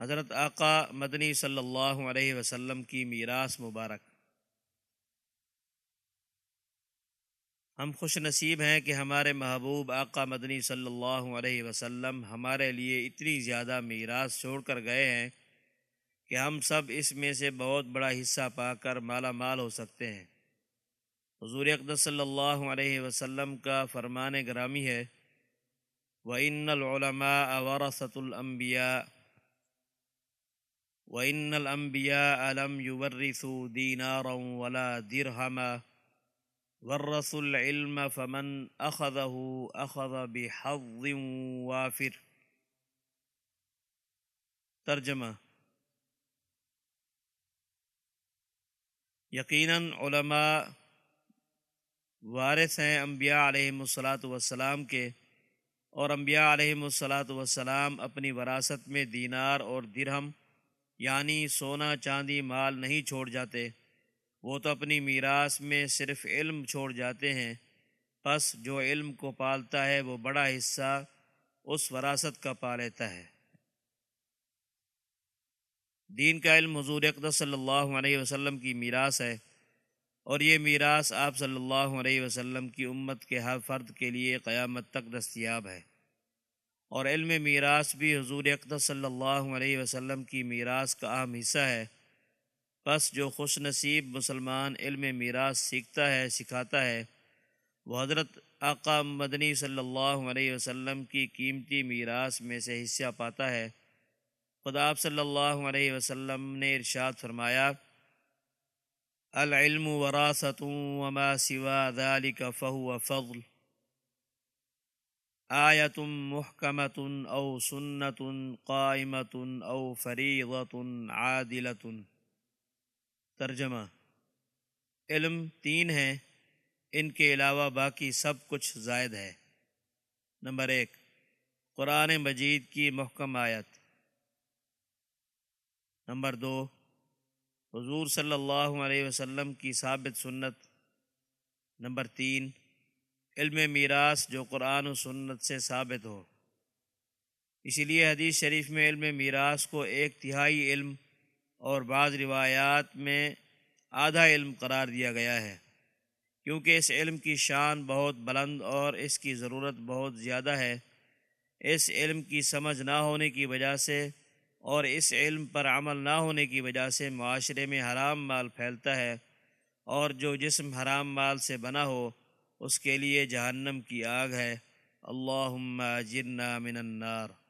حضرت آقا مدنی صلی اللہ علیہ وسلم کی میراث مبارک۔ ہم خوش نصیب ہیں کہ ہمارے محبوب آقا مدنی صلی اللہ علیہ وسلم ہمارے لیے اتنی زیادہ میراث چھوڑ کر گئے ہیں کہ ہم سب اس میں سے بہت بڑا حصہ پا کر مالا مال ہو سکتے ہیں۔ حضور اقدس صلی اللہ علیہ وسلم کا فرمان گرامی ہے، وَإِنَّ الْعُلَمَاءَ وَرَثَةُ الْأَنبِيَاءِ وَإِنَّ الْأَنبِيَاءَ لَمْ يُوَرِّثُوا دِينَارًا وَلَا دِرْهَمًا وَرَّثُوا الْعِلْمَ فَمَنْ أَخَذَهُ أَخَذَ بِحَظٍ وَافِرٍ ترجمہ یقیناً علماء وارث ہیں انبیاء علیہ الصلاۃ والسلام کے اور انبیاء علیہ الصلاۃ والسلام اپنی وراثت میں دینار اور درہم یعنی سونا چاندی مال نہیں چھوڑ جاتے۔ وہ تو اپنی میراث میں صرف علم چھوڑ جاتے ہیں۔ پس جو علم کو پالتا ہے وہ بڑا حصہ اس وراثت کا پا لیتا ہے۔ دین کا علم حضور اقدس صلی اللہ علیہ وسلم کی میراث ہے۔ اور یہ میراث آپ صلی اللہ علیہ وسلم کی امت کے ہر فرد کے لیے قیامت تک دستیاب ہے۔ اور علم میراث بھی حضور اقدس صلی اللہ علیہ وسلم کی میراث کا اہم حصہ ہے۔ بس جو خوش نصیب مسلمان علم میراث سیکھتا ہے، سکھاتا ہے، وہ حضرت آقا مدنی صلی اللہ علیہ وسلم کی قیمتی میراث میں سے حصہ پاتا ہے۔ خدا آپ صلی اللہ علیہ وسلم نے ارشاد فرمایا، العلم وراثت وما سوا ذلك فهو فضل۔ آیت محکمت او سنت قائمت او فریضت عادلت ترجمہ علم تین ہیں، ان کے علاوہ باقی سب کچھ زائد ہے۔ نمبر ایک، قرآن مجید کی محکم آیت۔ نمبر دو، حضور صلی اللہ علیہ وسلم کی ثابت سنت۔ نمبر تین علم میراث جو قرآن و سنت سے ثابت ہو۔ اسی لیے حدیث شریف میں علم میراث کو ایک تہائی علم اور بعض روایات میں آدھا علم قرار دیا گیا ہے۔ کیونکہ اس علم کی شان بہت بلند اور اس کی ضرورت بہت زیادہ ہے۔ اس علم کی سمجھ نہ ہونے کی وجہ سے اور اس علم پر عمل نہ ہونے کی وجہ سے معاشرے میں حرام مال پھیلتا ہے اور جو جسم حرام مال سے بنا ہو اس کے لیے جہنم کی آگ ہے۔ اللہم جرنا من النار۔